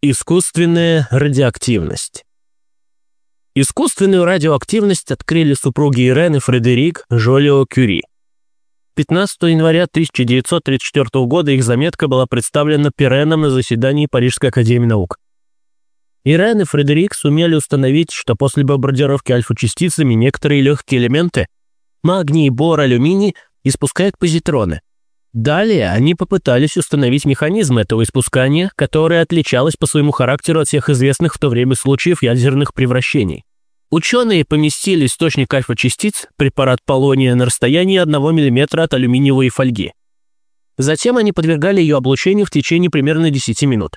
Искусственная радиоактивность. Искусственную радиоактивность открыли супруги Ирен и Фредерик Жолио Кюри. 15 января 1934 года их заметка была представлена Пиреном на заседании Парижской академии наук. Ирен и Фредерик сумели установить, что после бомбардировки альфа-частицами некоторые легкие элементы – магний, бор, алюминий – испускают позитроны – Далее они попытались установить механизм этого испускания, которое отличалось по своему характеру от всех известных в то время случаев ядерных превращений. Ученые поместили источник альфа-частиц, препарат полония, на расстоянии 1 мм от алюминиевой фольги. Затем они подвергали ее облучению в течение примерно 10 минут.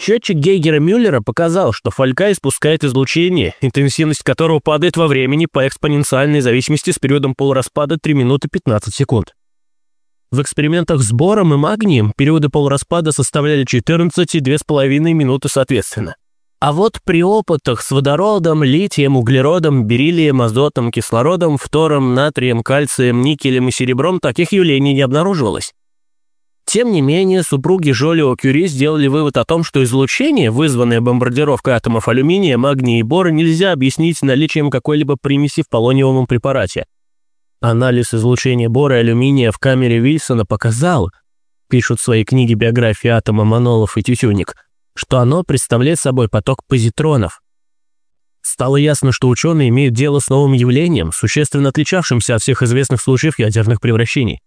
Счетчик Гейгера-Мюллера показал, что фольга испускает излучение, интенсивность которого падает во времени по экспоненциальной зависимости с периодом полураспада 3 минуты 15 секунд. В экспериментах с бором и магнием периоды полураспада составляли 14 и 2,5 минуты соответственно. А вот при опытах с водородом, литием, углеродом, бериллием, азотом, кислородом, фтором, натрием, кальцием, никелем и серебром таких явлений не обнаруживалось. Тем не менее, супруги Жолио Кюри сделали вывод о том, что излучение, вызванное бомбардировкой атомов алюминия, магния и бора, нельзя объяснить наличием какой-либо примеси в полониевом препарате – Анализ излучения бора и алюминия в камере Вильсона показал, пишут в своей книге биографии атома Манолов и Тютюник, что оно представляет собой поток позитронов. Стало ясно, что ученые имеют дело с новым явлением, существенно отличавшимся от всех известных случаев ядерных превращений.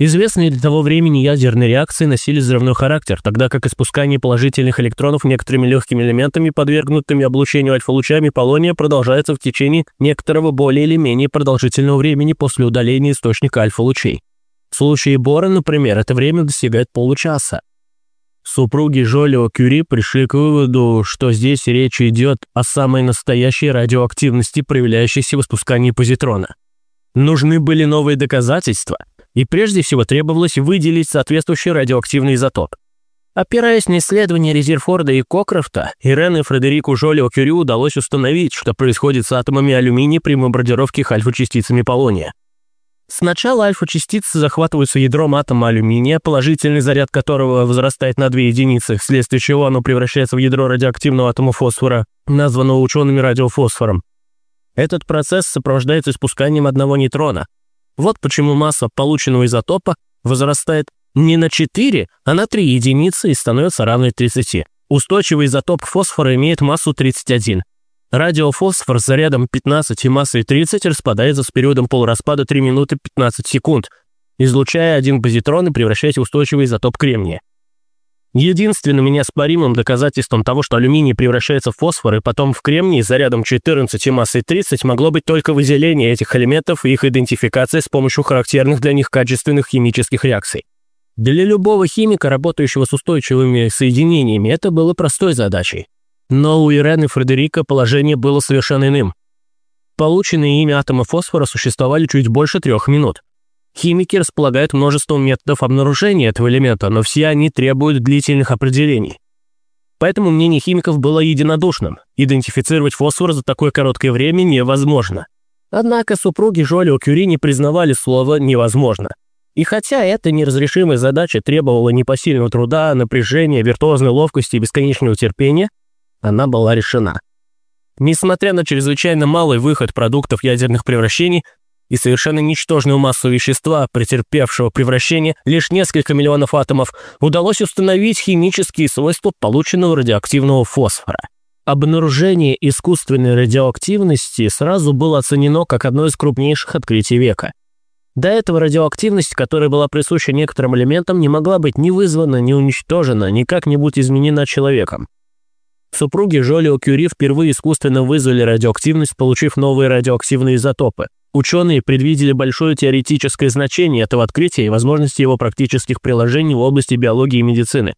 Известные для того времени ядерные реакции носили взрывной характер, тогда как испускание положительных электронов некоторыми легкими элементами, подвергнутыми облучению альфа-лучами полония, продолжается в течение некоторого более или менее продолжительного времени после удаления источника альфа-лучей. В случае Бора, например, это время достигает получаса. Супруги Жолио Кюри пришли к выводу, что здесь речь идет о самой настоящей радиоактивности, проявляющейся в испускании позитрона. Нужны были новые доказательства – и прежде всего требовалось выделить соответствующий радиоактивный изотоп. Опираясь на исследования Резерфорда и Кокрофта, Ирен и Фредерику Жолио Кюри удалось установить, что происходит с атомами алюминия при бомбардировке альфа-частицами полония. Сначала альфа-частицы захватываются ядром атома алюминия, положительный заряд которого возрастает на 2 единицы, вследствие чего оно превращается в ядро радиоактивного атома фосфора, названного учеными радиофосфором. Этот процесс сопровождается испусканием одного нейтрона, вот почему масса полученного изотопа возрастает не на 4, а на 3 единицы и становится равной 30. Устойчивый изотоп фосфора имеет массу 31. Радиофосфор с зарядом 15 и массой 30 распадается с периодом полураспада 3 минуты 15 секунд, излучая один позитрон и превращаясь в устойчивый изотоп кремния. Единственным неоспоримым доказательством того, что алюминий превращается в фосфор и потом в кремний с зарядом 14 и массой 30, могло быть только выделение этих элементов и их идентификация с помощью характерных для них качественных химических реакций. Для любого химика, работающего с устойчивыми соединениями, это было простой задачей. Но у Ирен и Фредерика положение было совершенно иным. Полученные ими атомы фосфора существовали чуть больше трех минут. Химики располагают множеством методов обнаружения этого элемента, но все они требуют длительных определений. Поэтому мнение химиков было единодушным. Идентифицировать фосфор за такое короткое время невозможно. Однако супруги Жолио Кюри не признавали слово «невозможно». И хотя эта неразрешимая задача требовала непосильного труда, напряжения, виртуозной ловкости и бесконечного терпения, она была решена. Несмотря на чрезвычайно малый выход продуктов ядерных превращений, и совершенно ничтожную массу вещества, претерпевшего превращение лишь несколько миллионов атомов, удалось установить химические свойства полученного радиоактивного фосфора. Обнаружение искусственной радиоактивности сразу было оценено как одно из крупнейших открытий века. До этого радиоактивность, которая была присуща некоторым элементам, не могла быть ни вызвана, ни уничтожена, ни как-нибудь изменена человеком. Супруги Жолио Кюри впервые искусственно вызвали радиоактивность, получив новые радиоактивные изотопы. Ученые предвидели большое теоретическое значение этого открытия и возможности его практических приложений в области биологии и медицины.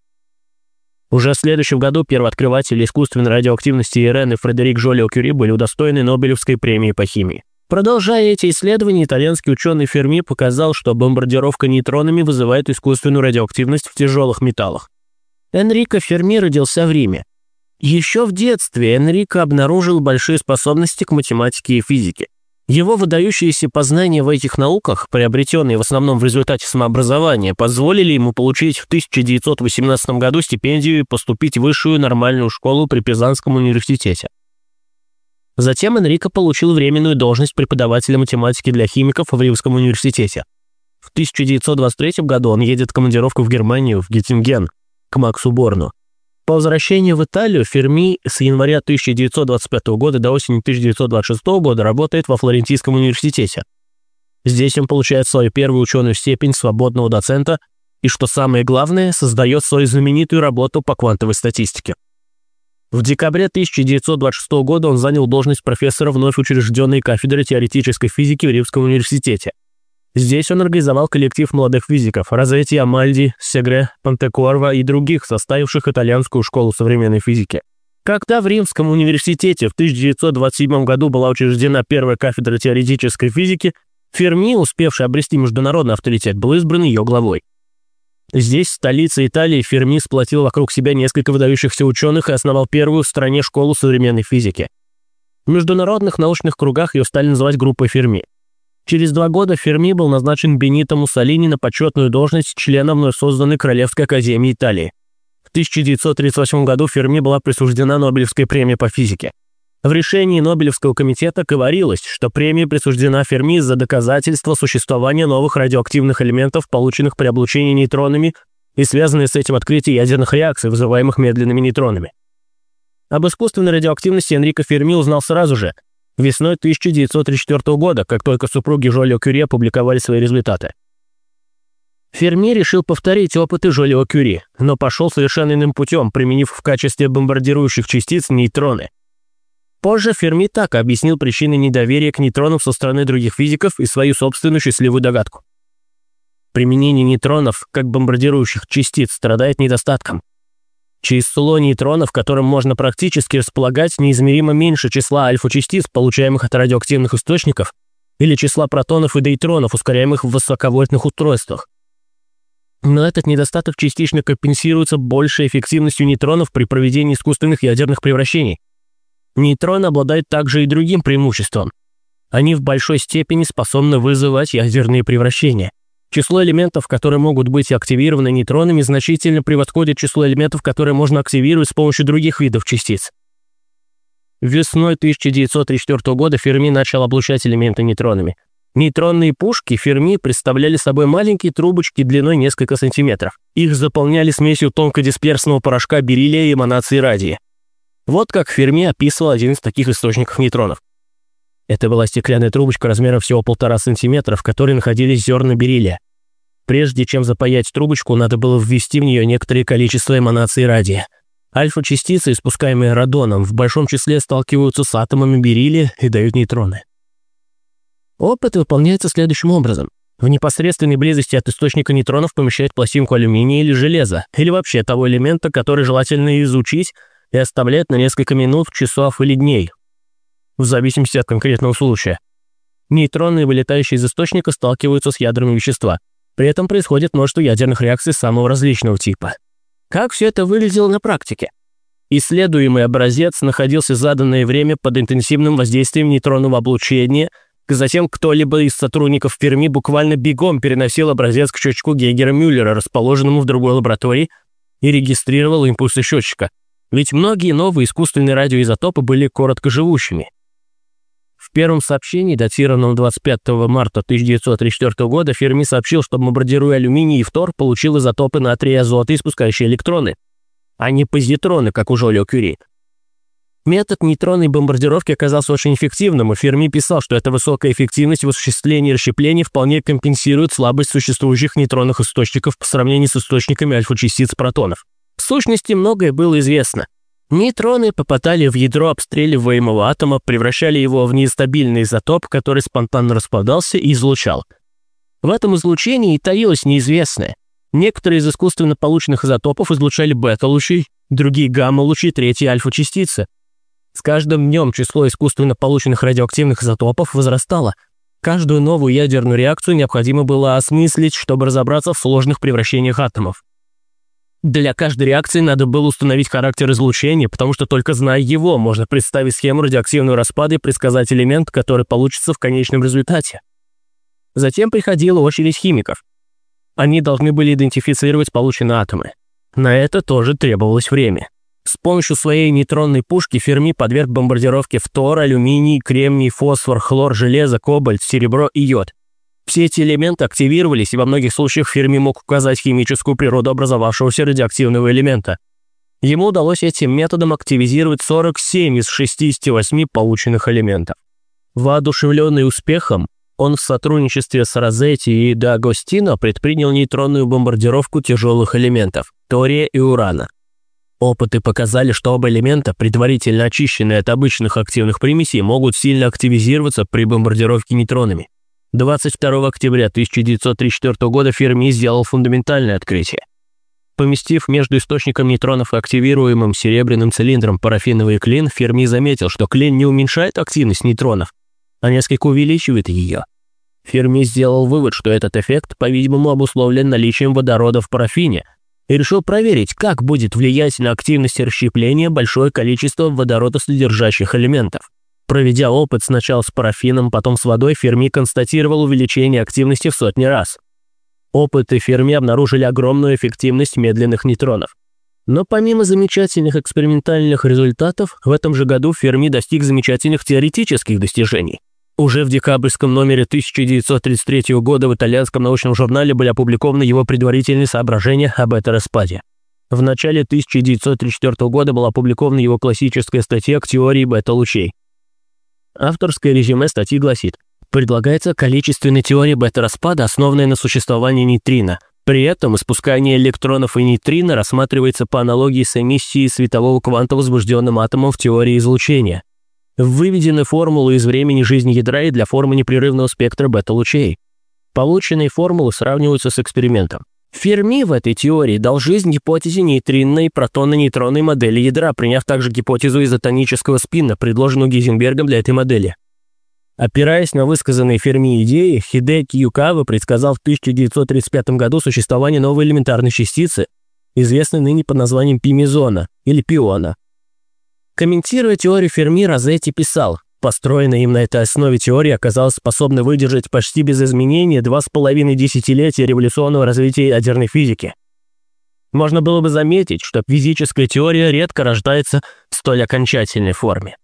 Уже в следующем году первооткрыватели искусственной радиоактивности Ирен и Фредерик Жолио Кюри были удостоены Нобелевской премии по химии. Продолжая эти исследования, итальянский ученый Ферми показал, что бомбардировка нейтронами вызывает искусственную радиоактивность в тяжелых металлах. Энрико Ферми родился в Риме. Еще в детстве Энрико обнаружил большие способности к математике и физике. Его выдающиеся познания в этих науках, приобретенные в основном в результате самообразования, позволили ему получить в 1918 году стипендию и поступить в высшую нормальную школу при Пизанском университете. Затем Энрико получил временную должность преподавателя математики для химиков в Ривском университете. В 1923 году он едет в командировку в Германию, в Геттинген, к Максу Борну. По возвращению в Италию Ферми с января 1925 года до осени 1926 года работает во Флорентийском университете. Здесь он получает свою первую ученую степень свободного доцента и, что самое главное, создает свою знаменитую работу по квантовой статистике. В декабре 1926 года он занял должность профессора вновь учрежденной кафедры теоретической физики в Римском университете. Здесь он организовал коллектив молодых физиков Розетти, Амальди, Сегре, Пантекорва и других, составивших итальянскую школу современной физики. Когда в Римском университете в 1927 году была учреждена первая кафедра теоретической физики, Ферми, успевший обрести международный авторитет, был избран ее главой. Здесь, в столице Италии, Ферми сплотил вокруг себя несколько выдающихся ученых и основал первую в стране школу современной физики. В международных научных кругах ее стали называть группой Ферми. Через два года Ферми был назначен Бенито Муссолини на почетную должность члена вновь созданной Королевской академии Италии. В 1938 году Ферми была присуждена Нобелевская премия по физике. В решении Нобелевского комитета говорилось, что премия присуждена Ферми за доказательство существования новых радиоактивных элементов, полученных при облучении нейтронами и связанные с этим открытие ядерных реакций, вызываемых медленными нейтронами. Об искусственной радиоактивности Энрико Ферми узнал сразу же – весной 1934 года, как только супруги Жолио Кюри опубликовали свои результаты. Ферми решил повторить опыты Жолио Кюри, но пошел совершенно иным путем, применив в качестве бомбардирующих частиц нейтроны. Позже Ферми так объяснил причины недоверия к нейтронам со стороны других физиков и свою собственную счастливую догадку. Применение нейтронов как бомбардирующих частиц страдает недостатком. Число нейтронов, которым можно практически располагать, неизмеримо меньше числа альфа-частиц, получаемых от радиоактивных источников, или числа протонов и дейтронов, ускоряемых в высоковольтных устройствах. Но этот недостаток частично компенсируется большей эффективностью нейтронов при проведении искусственных ядерных превращений. Нейтроны обладают также и другим преимуществом. Они в большой степени способны вызывать ядерные превращения. Число элементов, которые могут быть активированы нейтронами, значительно превосходит число элементов, которые можно активировать с помощью других видов частиц. Весной 1934 года Ферми начал облучать элементы нейтронами. Нейтронные пушки Ферми представляли собой маленькие трубочки длиной несколько сантиметров. Их заполняли смесью тонкодисперсного порошка бериллия и эманации радия. Вот как Ферми описывал один из таких источников нейтронов. Это была стеклянная трубочка размером всего полтора сантиметра, в которой находились зерна бериллия. Прежде чем запаять трубочку, надо было ввести в нее некоторое количество эманаций радия. Альфа-частицы, испускаемые радоном, в большом числе сталкиваются с атомами бериллия и дают нейтроны. Опыт выполняется следующим образом. В непосредственной близости от источника нейтронов помещают пластинку алюминия или железа, или вообще того элемента, который желательно изучить, и оставляют на несколько минут, часов или дней, в зависимости от конкретного случая. Нейтроны, вылетающие из источника, сталкиваются с ядрами вещества. При этом происходит множество ядерных реакций самого различного типа. Как все это выглядело на практике? Исследуемый образец находился заданное время под интенсивным воздействием нейтронного облучения, затем кто-либо из сотрудников Ферми буквально бегом переносил образец к счетчику Гейгера-Мюллера, расположенному в другой лаборатории, и регистрировал импульсы счетчика. Ведь многие новые искусственные радиоизотопы были короткоживущими. В первом сообщении, датированном 25 марта 1934 года, Ферми сообщил, что бомбардируя алюминий и фтор, получил изотопы натрия и азота, испускающие электроны, а не позитроны, как у Жолио Кюри. Метод нейтронной бомбардировки оказался очень эффективным, и Ферми писал, что эта высокая эффективность в осуществлении расщепления вполне компенсирует слабость существующих нейтронных источников по сравнению с источниками альфа-частиц протонов. В сущности, многое было известно – Нейтроны попадали в ядро обстреливаемого атома, превращали его в нестабильный изотоп, который спонтанно распадался и излучал. В этом излучении таилось неизвестное. Некоторые из искусственно полученных изотопов излучали бета-лучи, другие гамма-лучи, третьи альфа-частицы. С каждым днем число искусственно полученных радиоактивных изотопов возрастало. Каждую новую ядерную реакцию необходимо было осмыслить, чтобы разобраться в сложных превращениях атомов. Для каждой реакции надо было установить характер излучения, потому что только зная его, можно представить схему радиоактивного распада и предсказать элемент, который получится в конечном результате. Затем приходила очередь химиков. Они должны были идентифицировать полученные атомы. На это тоже требовалось время. С помощью своей нейтронной пушки Ферми подверг бомбардировке фтор, алюминий, кремний, фосфор, хлор, железо, кобальт, серебро и йод. Все эти элементы активировались, и во многих случаях Ферми мог указать химическую природу образовавшегося радиоактивного элемента. Ему удалось этим методом активизировать 47 из 68 полученных элементов. Воодушевленный успехом, он в сотрудничестве с Розетти и Д'Агостино предпринял нейтронную бомбардировку тяжелых элементов – тория и урана. Опыты показали, что оба элемента, предварительно очищенные от обычных активных примесей, могут сильно активизироваться при бомбардировке нейтронами. 22 октября 1934 года Ферми сделал фундаментальное открытие. Поместив между источником нейтронов и активируемым серебряным цилиндром парафиновый клин, Ферми заметил, что клин не уменьшает активность нейтронов, а несколько увеличивает ее. Ферми сделал вывод, что этот эффект, по-видимому, обусловлен наличием водорода в парафине – и решил проверить, как будет влиять на активность расщепления большое количество водородосодержащих элементов. Проведя опыт сначала с парафином, потом с водой, Ферми констатировал увеличение активности в сотни раз. Опыты Ферми обнаружили огромную эффективность медленных нейтронов. Но помимо замечательных экспериментальных результатов, в этом же году Ферми достиг замечательных теоретических достижений. Уже в декабрьском номере 1933 года в итальянском научном журнале были опубликованы его предварительные соображения об этом распаде. В начале 1934 года была опубликована его классическая статья к теории бета-лучей. Авторское резюме статьи гласит, предлагается количественная теория бета-распада, основанная на существовании нейтрино. При этом испускание электронов и нейтрино рассматривается по аналогии с эмиссией светового кванта возбужденным атомом в теории излучения. Выведены формулы из времени жизни ядра и для формы непрерывного спектра бета-лучей. Полученные формулы сравниваются с экспериментом. Ферми в этой теории дал жизнь гипотезе нейтринной протонно-нейтронной модели ядра, приняв также гипотезу изотонического спина, предложенную Гейзенбергом для этой модели. Опираясь на высказанные Ферми идеи, Хидеки Юкава предсказал в 1935 году существование новой элементарной частицы, известной ныне под названием пимизона или пиона. Комментируя теорию Ферми, Розетти писал, построенная им на этой основе теория оказалась способна выдержать почти без изменений два с половиной десятилетия революционного развития ядерной физики. Можно было бы заметить, что физическая теория редко рождается в столь окончательной форме.